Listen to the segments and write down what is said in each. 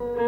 Mm-hmm.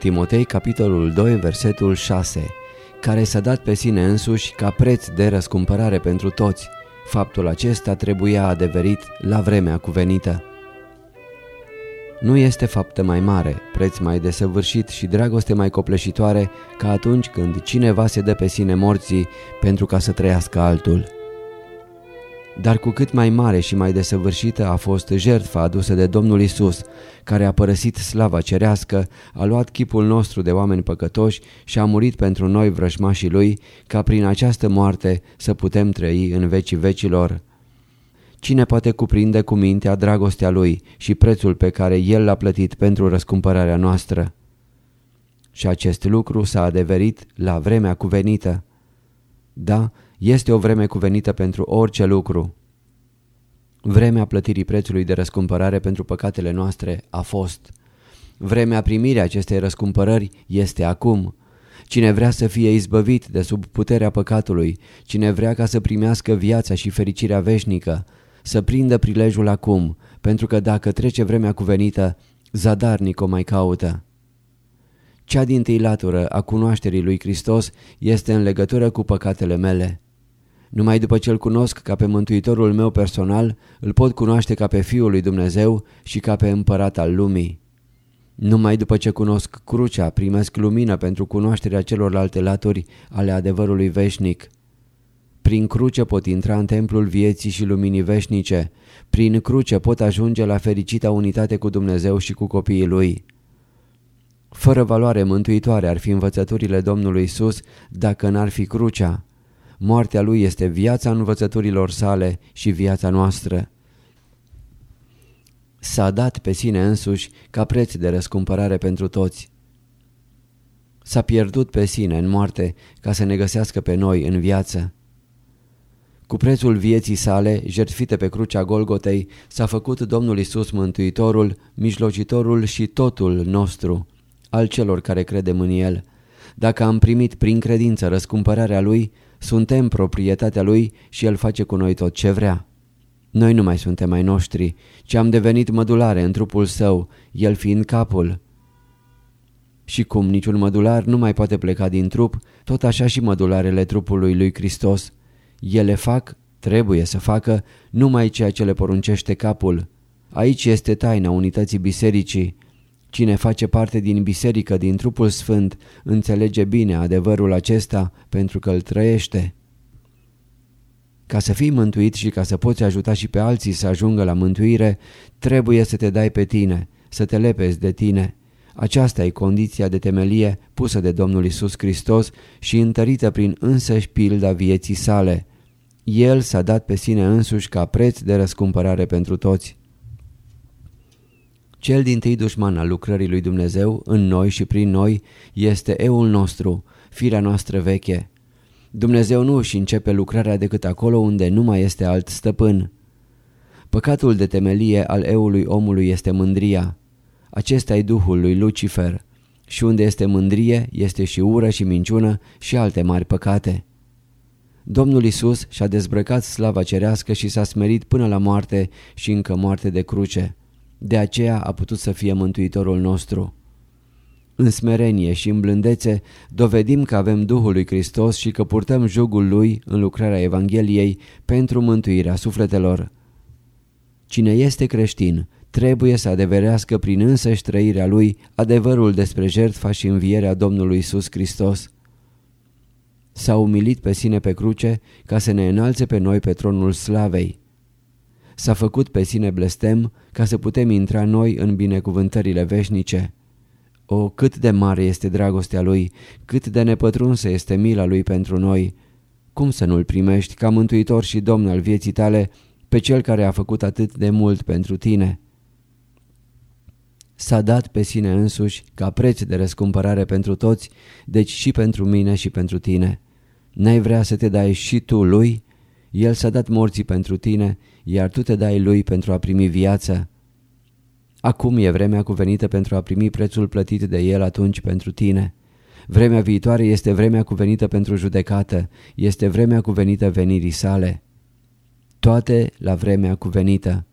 Timotei, capitolul 2, versetul 6 care s-a dat pe sine însuși ca preț de răscumpărare pentru toți. Faptul acesta trebuia adeverit la vremea cuvenită. Nu este faptă mai mare, preț mai desăvârșit și dragoste mai copleșitoare ca atunci când cineva se dă pe sine morții pentru ca să trăiască altul. Dar cu cât mai mare și mai desăvârșită a fost jertfa adusă de Domnul Isus, care a părăsit slava cerească, a luat chipul nostru de oameni păcătoși și a murit pentru noi vrăjmașii Lui, ca prin această moarte să putem trăi în vecii vecilor. Cine poate cuprinde cu mintea dragostea Lui și prețul pe care El l-a plătit pentru răscumpărarea noastră? Și acest lucru s-a adeverit la vremea cuvenită. Da, este o vreme cuvenită pentru orice lucru. Vremea plătirii prețului de răscumpărare pentru păcatele noastre a fost. Vremea primirii acestei răscumpărări este acum. Cine vrea să fie izbăvit de sub puterea păcatului, cine vrea ca să primească viața și fericirea veșnică, să prindă prilejul acum, pentru că dacă trece vremea cuvenită, zadarnic o mai caută. Cea din tâi latură a cunoașterii lui Hristos este în legătură cu păcatele mele. Numai după ce îl cunosc ca pe mântuitorul meu personal, îl pot cunoaște ca pe Fiul lui Dumnezeu și ca pe împărat al lumii. Numai după ce cunosc crucea, primesc lumină pentru cunoașterea celorlalte laturi ale adevărului veșnic. Prin cruce pot intra în templul vieții și luminii veșnice. Prin cruce pot ajunge la fericita unitate cu Dumnezeu și cu copiii Lui. Fără valoare mântuitoare ar fi învățăturile Domnului Isus dacă n-ar fi crucea. Moartea lui este viața învățăturilor sale și viața noastră. S-a dat pe sine însuși ca preț de răscumpărare pentru toți. S-a pierdut pe sine în moarte ca să ne găsească pe noi în viață. Cu prețul vieții sale, jertfite pe crucea Golgotei, s-a făcut Domnul Isus Mântuitorul, mijlocitorul și totul nostru, al celor care credem în El. Dacă am primit prin credință răscumpărarea Lui, suntem proprietatea Lui și El face cu noi tot ce vrea. Noi nu mai suntem mai noștri, ci am devenit mădulare în trupul Său, El fiind capul. Și cum niciun mădular nu mai poate pleca din trup, tot așa și mădularele trupului lui Hristos. Ele fac, trebuie să facă, numai ceea ce le poruncește capul. Aici este taina unității bisericii. Cine face parte din biserică, din trupul sfânt, înțelege bine adevărul acesta pentru că îl trăiește. Ca să fii mântuit și ca să poți ajuta și pe alții să ajungă la mântuire, trebuie să te dai pe tine, să te lepezi de tine. Aceasta e condiția de temelie pusă de Domnul Isus Hristos și întărită prin însăși pilda vieții sale. El s-a dat pe sine însuși ca preț de răscumpărare pentru toți. Cel din tâi dușman al lucrării lui Dumnezeu, în noi și prin noi, este eul nostru, firea noastră veche. Dumnezeu nu își începe lucrarea decât acolo unde nu mai este alt stăpân. Păcatul de temelie al eului omului este mândria. Acesta e duhul lui Lucifer. Și unde este mândrie, este și ură și minciună și alte mari păcate. Domnul Isus și-a dezbrăcat slava cerească și s-a smerit până la moarte și încă moarte de cruce. De aceea a putut să fie Mântuitorul nostru. În smerenie și în blândețe dovedim că avem Duhul lui Hristos și că purtăm jugul Lui în lucrarea Evangheliei pentru mântuirea sufletelor. Cine este creștin trebuie să adeverească prin însăși trăirea Lui adevărul despre jertfa și învierea Domnului Isus Hristos. S-a umilit pe sine pe cruce ca să ne înalțe pe noi pe tronul slavei. S-a făcut pe sine blestem ca să putem intra noi în binecuvântările veșnice. O, cât de mare este dragostea Lui, cât de nepătrunsă este mila Lui pentru noi! Cum să nu-L primești ca mântuitor și domn al vieții tale pe Cel care a făcut atât de mult pentru tine? S-a dat pe sine însuși ca preț de răscumpărare pentru toți, deci și pentru mine și pentru tine. N-ai vrea să te dai și tu Lui? El s-a dat morții pentru tine, iar tu te dai Lui pentru a primi viață. Acum e vremea cuvenită pentru a primi prețul plătit de El atunci pentru tine. Vremea viitoare este vremea cuvenită pentru judecată, este vremea cuvenită venirii sale. Toate la vremea cuvenită.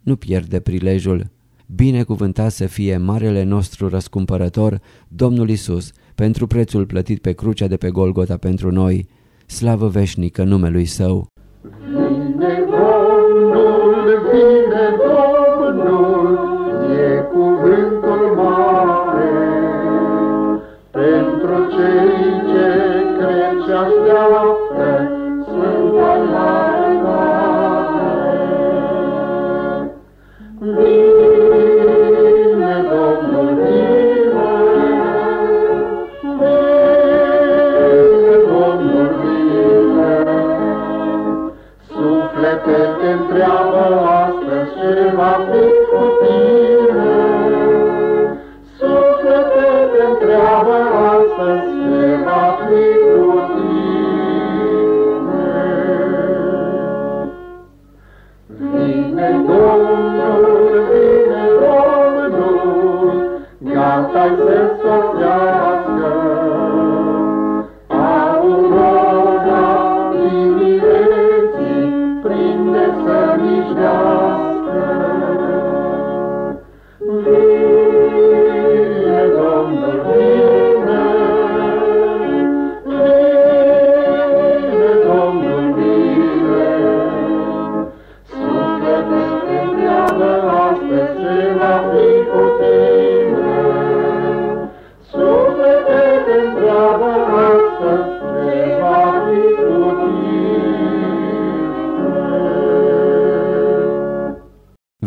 Nu pierde prilejul. Binecuvântat să fie marele nostru răscumpărător, Domnul Isus, pentru prețul plătit pe crucea de pe Golgota pentru noi. Slavă veșnică numelui Său!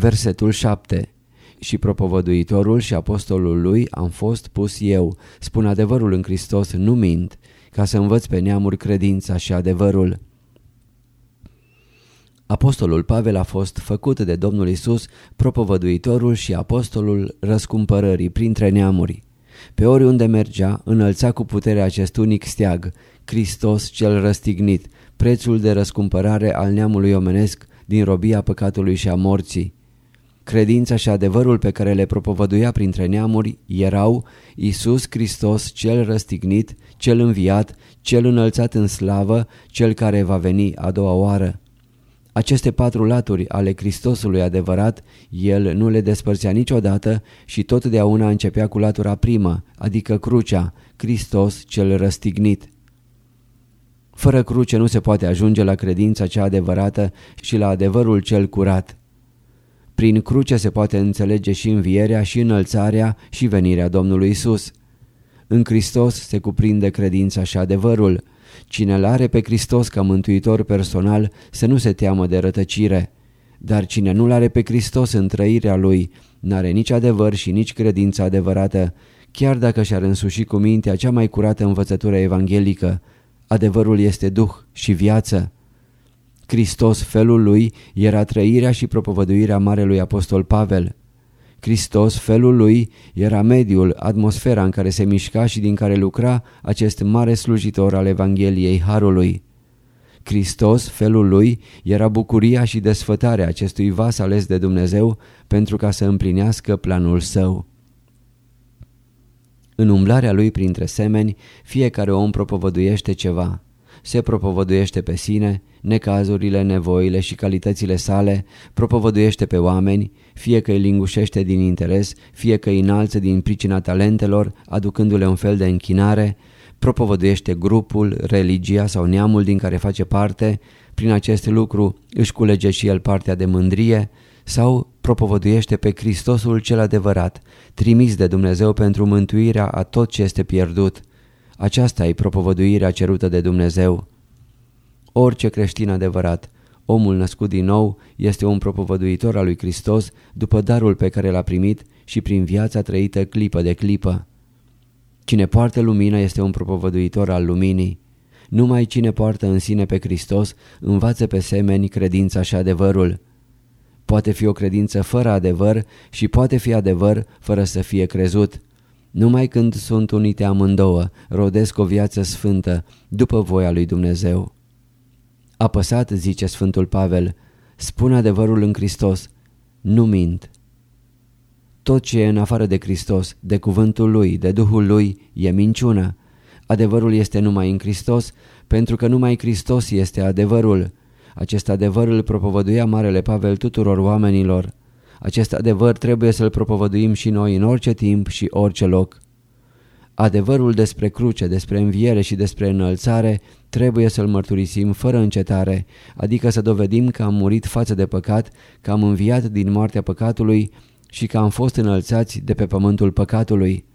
Versetul 7 Și propovăduitorul și apostolul lui am fost pus eu, spun adevărul în Hristos, nu mint, ca să învăț pe neamuri credința și adevărul. Apostolul Pavel a fost făcut de Domnul Isus propovăduitorul și apostolul răscumpărării printre neamuri. Pe oriunde mergea, înălța cu putere acest unic steag, Hristos cel răstignit, prețul de răscumpărare al neamului omenesc din robia păcatului și a morții. Credința și adevărul pe care le propovăduia printre neamuri erau Isus Hristos cel răstignit, cel înviat, cel înălțat în slavă, cel care va veni a doua oară. Aceste patru laturi ale Hristosului adevărat, el nu le despărțea niciodată și totdeauna începea cu latura primă, adică crucea, Hristos cel răstignit. Fără cruce nu se poate ajunge la credința cea adevărată și la adevărul cel curat. Prin cruce se poate înțelege și învierea și înălțarea și venirea Domnului Isus. În Hristos se cuprinde credința și adevărul. Cine îl are pe Hristos ca mântuitor personal să nu se teamă de rătăcire. Dar cine nu-L are pe Hristos în trăirea Lui, n-are nici adevăr și nici credință adevărată, chiar dacă și-ar însuși cu mintea cea mai curată învățătură evanghelică. Adevărul este Duh și viață. Hristos, felul lui, era trăirea și propovăduirea Marelui Apostol Pavel. Hristos, felul lui, era mediul, atmosfera în care se mișca și din care lucra acest mare slujitor al Evangheliei Harului. Hristos, felul lui, era bucuria și desfătarea acestui vas ales de Dumnezeu pentru ca să împlinească planul său. În umblarea lui printre semeni, fiecare om propovăduiește ceva. Se propovăduiește pe sine, necazurile, nevoile și calitățile sale, propovăduiește pe oameni, fie că îi lingușește din interes, fie că îi înalță din pricina talentelor, aducându-le un fel de închinare, propovăduiește grupul, religia sau neamul din care face parte, prin acest lucru își culege și el partea de mândrie, sau propovăduiește pe Hristosul cel adevărat, trimis de Dumnezeu pentru mântuirea a tot ce este pierdut. Aceasta e propovăduirea cerută de Dumnezeu. Orice creștin adevărat, omul născut din nou, este un propovăduitor al lui Hristos după darul pe care l-a primit și prin viața trăită clipă de clipă. Cine poartă lumină este un propovăduitor al luminii. Numai cine poartă în sine pe Hristos învață pe semeni credința și adevărul. Poate fi o credință fără adevăr și poate fi adevăr fără să fie crezut. Numai când sunt unite amândouă, rodesc o viață sfântă, după voia lui Dumnezeu. Apăsat, zice Sfântul Pavel, spun adevărul în Hristos, nu mint. Tot ce e în afară de Hristos, de cuvântul Lui, de Duhul Lui, e minciună. Adevărul este numai în Hristos, pentru că numai Hristos este adevărul. Acest adevăr îl propovăduia Marele Pavel tuturor oamenilor. Acest adevăr trebuie să-l propovăduim și noi în orice timp și orice loc. Adevărul despre cruce, despre înviere și despre înălțare trebuie să-l mărturisim fără încetare, adică să dovedim că am murit față de păcat, că am înviat din moartea păcatului și că am fost înălțați de pe pământul păcatului.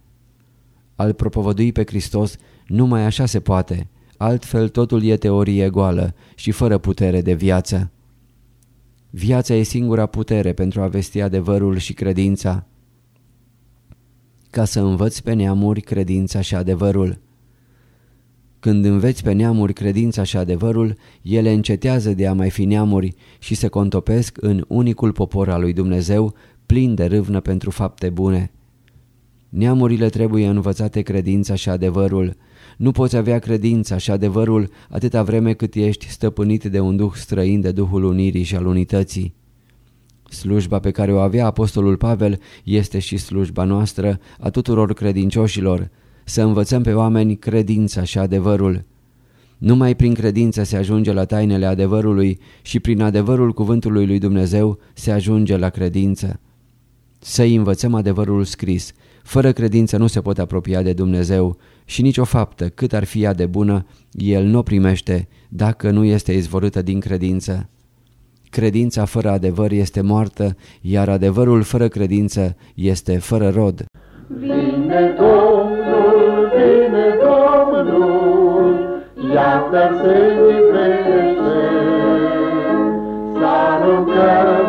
Al propovădui pe Hristos numai așa se poate, altfel totul e teorie goală și fără putere de viață. Viața e singura putere pentru a vesti adevărul și credința. Ca să învăți pe neamuri credința și adevărul. Când înveți pe neamuri credința și adevărul, ele încetează de a mai fi neamuri și se contopesc în unicul popor al lui Dumnezeu, plin de râvnă pentru fapte bune. Neamurile trebuie învățate credința și adevărul. Nu poți avea credința și adevărul atâta vreme cât ești stăpânit de un duh străin de Duhul Unirii și al Unității. Slujba pe care o avea Apostolul Pavel este și slujba noastră a tuturor credincioșilor, să învățăm pe oameni credința și adevărul. Numai prin credință se ajunge la tainele adevărului și prin adevărul cuvântului lui Dumnezeu se ajunge la credință. Să-i învățăm adevărul scris. Fără credință nu se pot apropia de Dumnezeu și nicio faptă, cât ar fi ea de bună, el nu o primește dacă nu este izvorâtă din credință. Credința fără adevăr este moartă, iar adevărul fără credință este fără rod. Vine Domnul, vine Domnul, iată se ivește, să aruncăm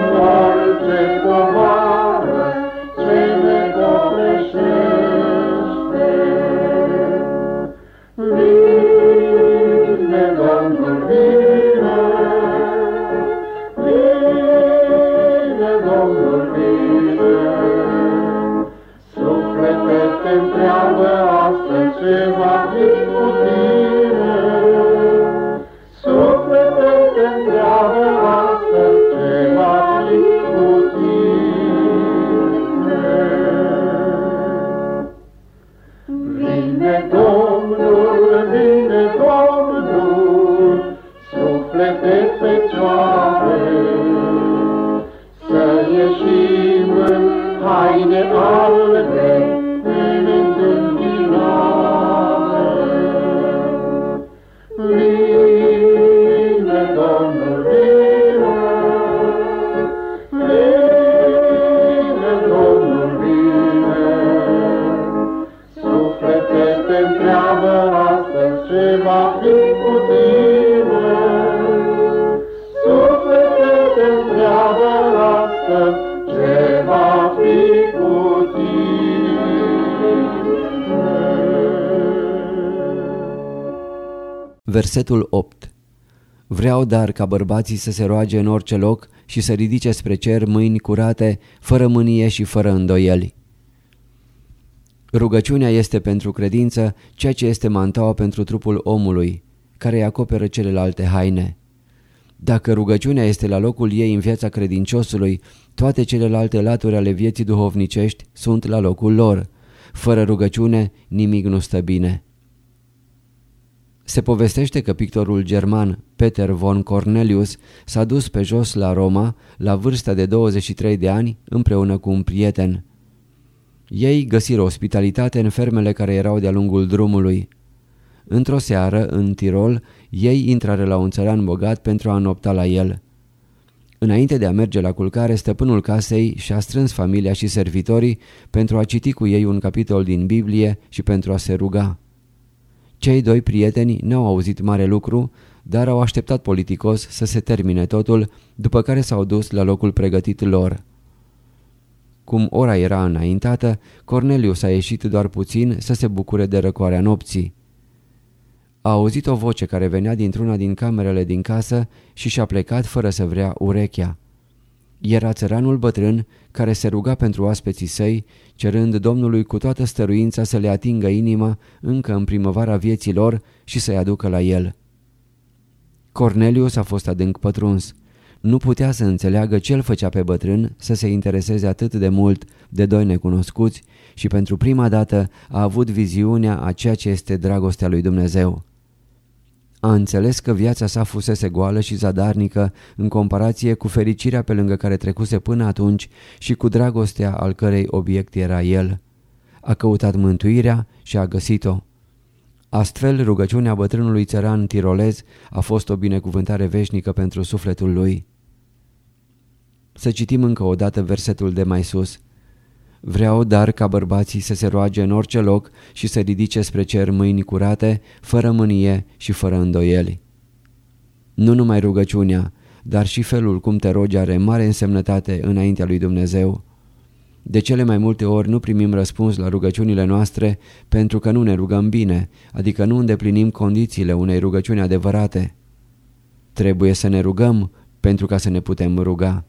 Versetul 8 Vreau dar ca bărbații să se roage în orice loc și să ridice spre cer mâini curate, fără mânie și fără îndoieli. Rugăciunea este pentru credință ceea ce este mantaua pentru trupul omului, care îi acoperă celelalte haine. Dacă rugăciunea este la locul ei în viața credinciosului, toate celelalte laturi ale vieții duhovnicești sunt la locul lor. Fără rugăciune, nimic nu stă bine. Se povestește că pictorul german Peter von Cornelius s-a dus pe jos la Roma la vârsta de 23 de ani împreună cu un prieten. Ei găsiră ospitalitate în fermele care erau de-a lungul drumului. Într-o seară, în Tirol, ei intrară la un țăran bogat pentru a înopta la el. Înainte de a merge la culcare, stăpânul casei și-a strâns familia și servitorii pentru a citi cu ei un capitol din Biblie și pentru a se ruga. Cei doi prieteni n-au auzit mare lucru, dar au așteptat politicos să se termine totul, după care s-au dus la locul pregătit lor. Cum ora era înaintată, Cornelius a ieșit doar puțin să se bucure de răcoarea nopții. A auzit o voce care venea dintr-una din camerele din casă și și-a plecat fără să vrea urechea. Era țăranul bătrân care se ruga pentru aspeții săi, cerând Domnului cu toată stăruința să le atingă inima încă în primăvara vieții lor și să-i aducă la el. Cornelius a fost adânc pătruns. Nu putea să înțeleagă ce îl făcea pe bătrân să se intereseze atât de mult de doi necunoscuți și pentru prima dată a avut viziunea a ceea ce este dragostea lui Dumnezeu. A înțeles că viața sa fusese goală și zadarnică în comparație cu fericirea pe lângă care trecuse până atunci și cu dragostea al cărei obiect era el. A căutat mântuirea și a găsit-o. Astfel, rugăciunea bătrânului țăran tirolez a fost o binecuvântare veșnică pentru sufletul lui. Să citim încă o dată versetul de mai sus. Vreau dar ca bărbații să se roage în orice loc și să ridice spre cer mâini curate, fără mânie și fără îndoieli. Nu numai rugăciunea, dar și felul cum te rogi are mare însemnătate înaintea lui Dumnezeu. De cele mai multe ori nu primim răspuns la rugăciunile noastre pentru că nu ne rugăm bine, adică nu îndeplinim condițiile unei rugăciuni adevărate. Trebuie să ne rugăm pentru ca să ne putem ruga.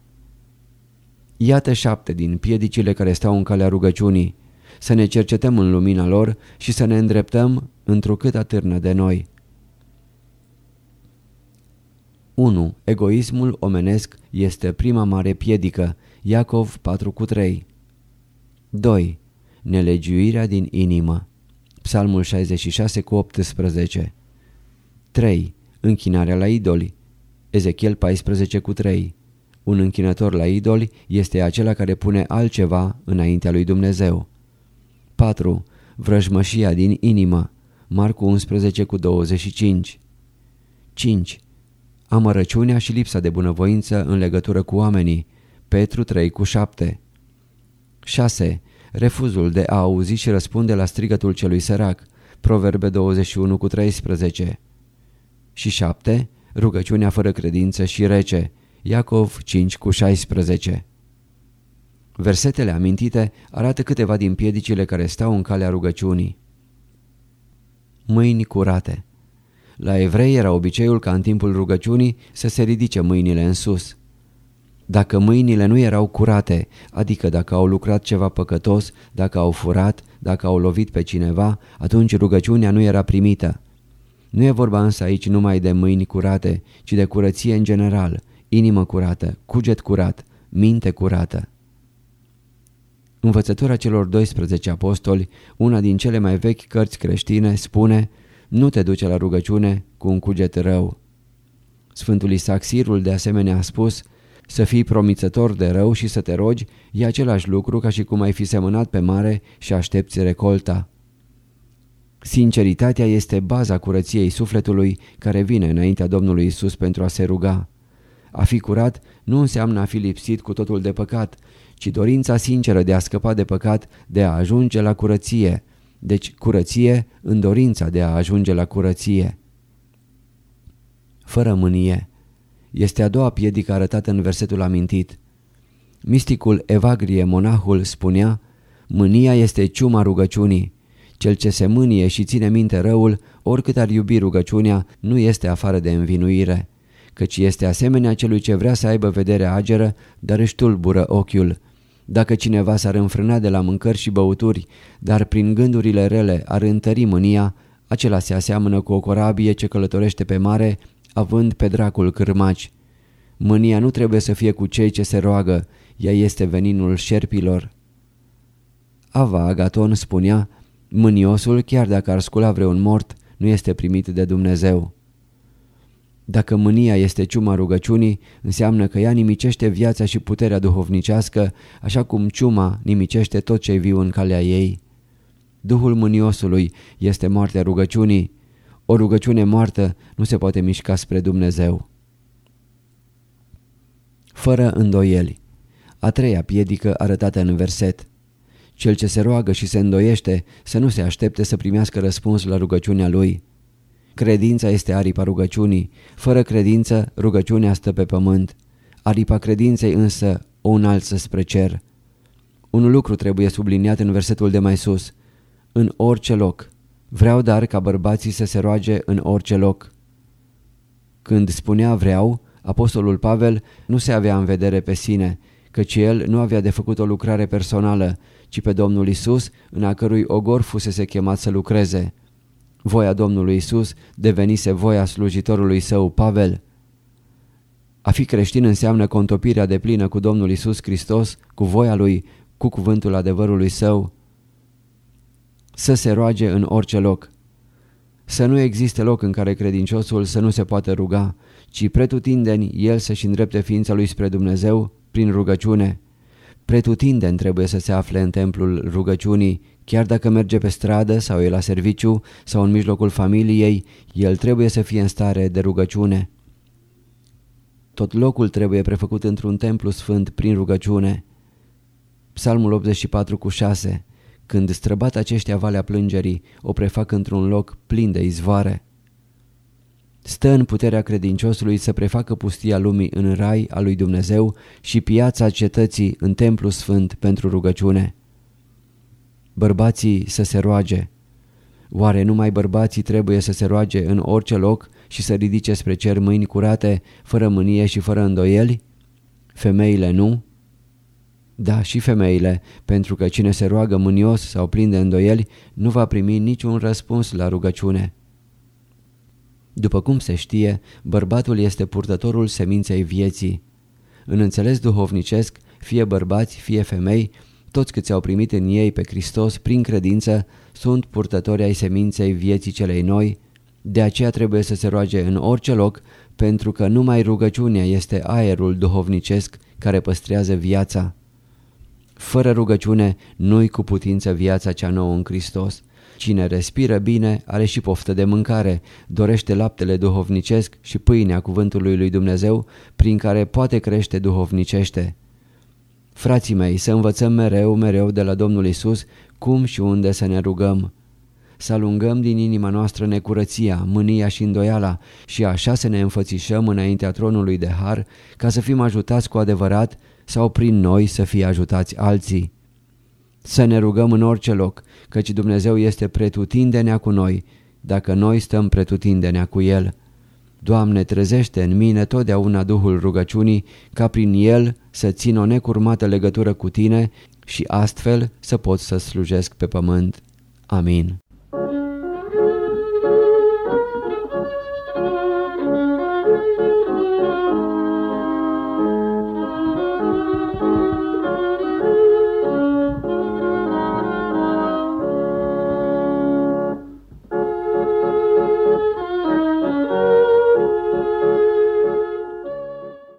Iată șapte din piedicile care stau în calea rugăciunii, să ne cercetăm în lumina lor și să ne îndreptăm întrucât atârnă de noi. 1. Egoismul omenesc este prima mare piedică. Iacov 4,3 2. Nelegiuirea din inimă. Psalmul 66 cu 18 3. Închinarea la idoli. Ezechiel 14 cu 3 un închinător la idoli este acela care pune altceva înaintea lui Dumnezeu. 4. Vrăjmășia din inimă. Marcu 11 cu 25 5. Amărăciunea și lipsa de bunăvoință în legătură cu oamenii. Petru 3 cu 7 6. Refuzul de a auzi și răspunde la strigătul celui sărac. Proverbe 21 cu 13 Și 7. Rugăciunea fără credință și rece. Iacov 5 cu 16 Versetele amintite arată câteva din piedicile care stau în calea rugăciunii. Mâini curate La evrei era obiceiul ca în timpul rugăciunii să se ridice mâinile în sus. Dacă mâinile nu erau curate, adică dacă au lucrat ceva păcătos, dacă au furat, dacă au lovit pe cineva, atunci rugăciunea nu era primită. Nu e vorba însă aici numai de mâini curate, ci de curăție în general, inimă curată, cuget curat, minte curată. Învățătura celor 12 apostoli, una din cele mai vechi cărți creștine, spune Nu te duce la rugăciune cu un cuget rău. Sfântul Isaac Sirul de asemenea a spus Să fii promițător de rău și să te rogi e același lucru ca și cum ai fi semănat pe mare și aștepți recolta. Sinceritatea este baza curăției sufletului care vine înaintea Domnului Isus pentru a se ruga. A fi curat nu înseamnă a fi lipsit cu totul de păcat, ci dorința sinceră de a scăpa de păcat, de a ajunge la curăție. Deci curăție în dorința de a ajunge la curăție. Fără mânie. Este a doua piedică arătată în versetul amintit. Misticul Evagrie Monahul spunea, Mânia este ciuma rugăciunii. Cel ce se mânie și ține minte răul, oricât ar iubi rugăciunea, nu este afară de învinuire căci este asemenea celui ce vrea să aibă vedere ageră, dar își tulbură ochiul. Dacă cineva s-ar înfrâna de la mâncări și băuturi, dar prin gândurile rele ar întări mânia, acela se aseamănă cu o corabie ce călătorește pe mare, având pe dracul cârmaci. Mânia nu trebuie să fie cu cei ce se roagă, ea este veninul șerpilor. Ava Agaton spunea, mâniosul, chiar dacă ar scula vreun mort, nu este primit de Dumnezeu. Dacă mânia este ciuma rugăciunii, înseamnă că ea nimicește viața și puterea duhovnicească, așa cum ciuma nimicește tot ce viu în calea ei. Duhul mâniosului este moartea rugăciunii. O rugăciune moartă nu se poate mișca spre Dumnezeu. Fără îndoieli. A treia piedică arătată în verset. Cel ce se roagă și se îndoiește să nu se aștepte să primească răspuns la rugăciunea lui. Credința este aripa rugăciunii. Fără credință, rugăciunea stă pe pământ. Aripa credinței însă o înalță spre cer. Un lucru trebuie subliniat în versetul de mai sus. În orice loc. Vreau dar ca bărbații să se roage în orice loc. Când spunea vreau, apostolul Pavel nu se avea în vedere pe sine, căci el nu avea de făcut o lucrare personală, ci pe Domnul Isus, în a cărui ogor fusese chemat să lucreze. Voia Domnului Isus devenise voia slujitorului său Pavel. A fi creștin înseamnă contopirea de plină cu Domnul Isus Hristos, cu voia Lui, cu cuvântul adevărului său. Să se roage în orice loc. Să nu existe loc în care credinciosul să nu se poată ruga, ci pretutindeni el să-și îndrepte ființa lui spre Dumnezeu prin rugăciune. Pretutindeni trebuie să se afle în templul rugăciunii, chiar dacă merge pe stradă sau e la serviciu sau în mijlocul familiei, el trebuie să fie în stare de rugăciune. Tot locul trebuie prefăcut într-un templu sfânt prin rugăciune. Psalmul 84 cu 6 Când străbat aceștia valea plângerii, o prefac într-un loc plin de izvoare. Stă în puterea credinciosului să prefacă pustia lumii în rai al lui Dumnezeu și piața cetății în templu sfânt pentru rugăciune. Bărbații să se roage. Oare numai bărbații trebuie să se roage în orice loc și să ridice spre cer mâini curate, fără mânie și fără îndoieli? Femeile nu? Da, și femeile, pentru că cine se roagă mânios sau plin de îndoieli nu va primi niciun răspuns la rugăciune. După cum se știe, bărbatul este purtătorul seminței vieții. În înțeles duhovnicesc, fie bărbați, fie femei, toți câți au primit în ei pe Hristos prin credință sunt purtători ai seminței vieții celei noi, de aceea trebuie să se roage în orice loc, pentru că numai rugăciunea este aerul duhovnicesc care păstrează viața. Fără rugăciune nu-i cu putință viața cea nouă în Hristos. Cine respiră bine are și poftă de mâncare, dorește laptele duhovnicesc și pâinea cuvântului lui Dumnezeu, prin care poate crește duhovnicește. Frații mei, să învățăm mereu, mereu de la Domnul Isus cum și unde să ne rugăm. Să alungăm din inima noastră necurăția, mânia și îndoiala și așa să ne înfățișăm înaintea tronului de har ca să fim ajutați cu adevărat sau prin noi să fie ajutați alții. Să ne rugăm în orice loc, căci Dumnezeu este pretutindenea cu noi, dacă noi stăm pretutindenea cu El. Doamne, trezește în mine totdeauna Duhul rugăciunii, ca prin el să țin o necurmată legătură cu Tine și astfel să pot să slujesc pe pământ. Amin.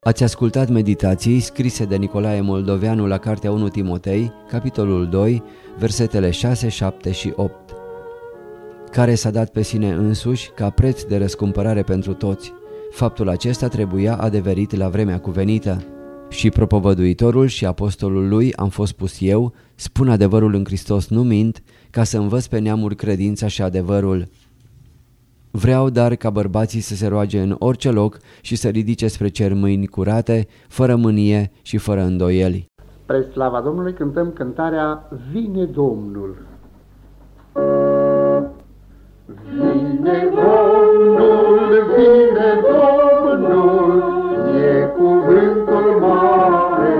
Ați ascultat meditații scrise de Nicolae Moldoveanu la Cartea 1 Timotei, capitolul 2, versetele 6, 7 și 8, care s-a dat pe sine însuși ca preț de răscumpărare pentru toți. Faptul acesta trebuia adeverit la vremea cuvenită. Și propovăduitorul și apostolul lui am fost pus eu, spun adevărul în Hristos nu mint, ca să învăț pe neamuri credința și adevărul. Vreau dar ca bărbații să se roage în orice loc și să ridice spre cer mâini curate, fără mânie și fără îndoieli. Pre slava Domnului cântăm cântarea Vine Domnul. Vine Domnul, vine Domnul, e cuvântul mare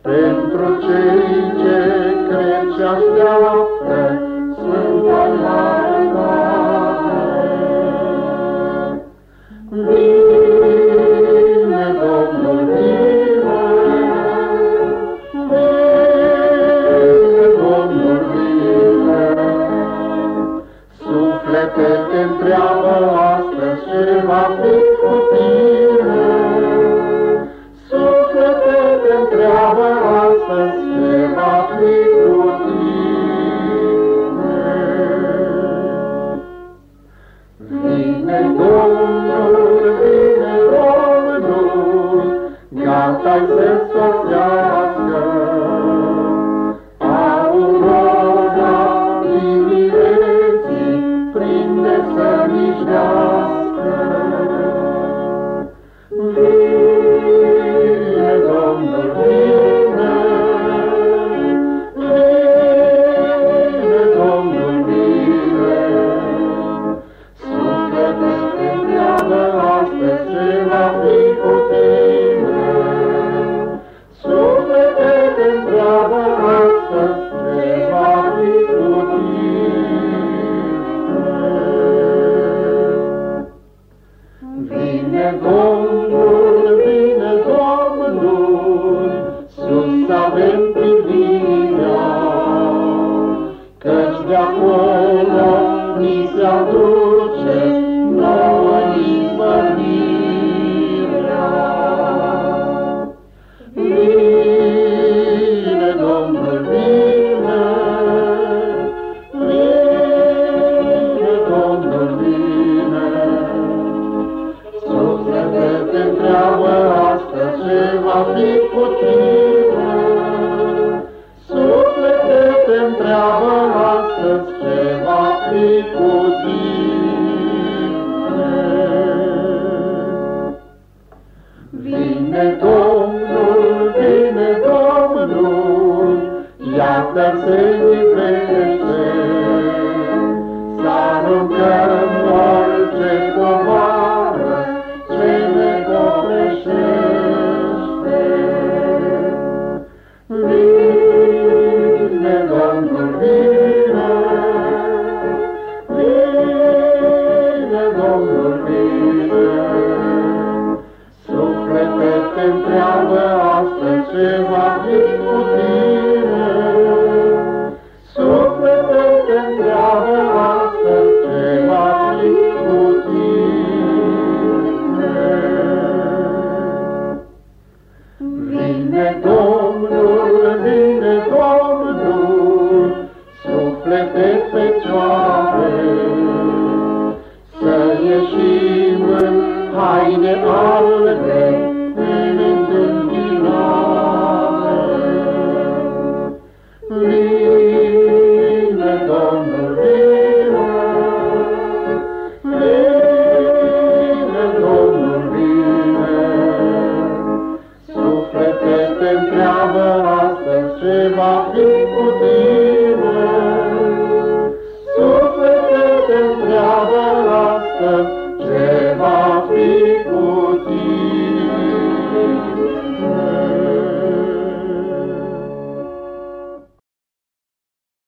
pentru cei ce cred și așteaptă love.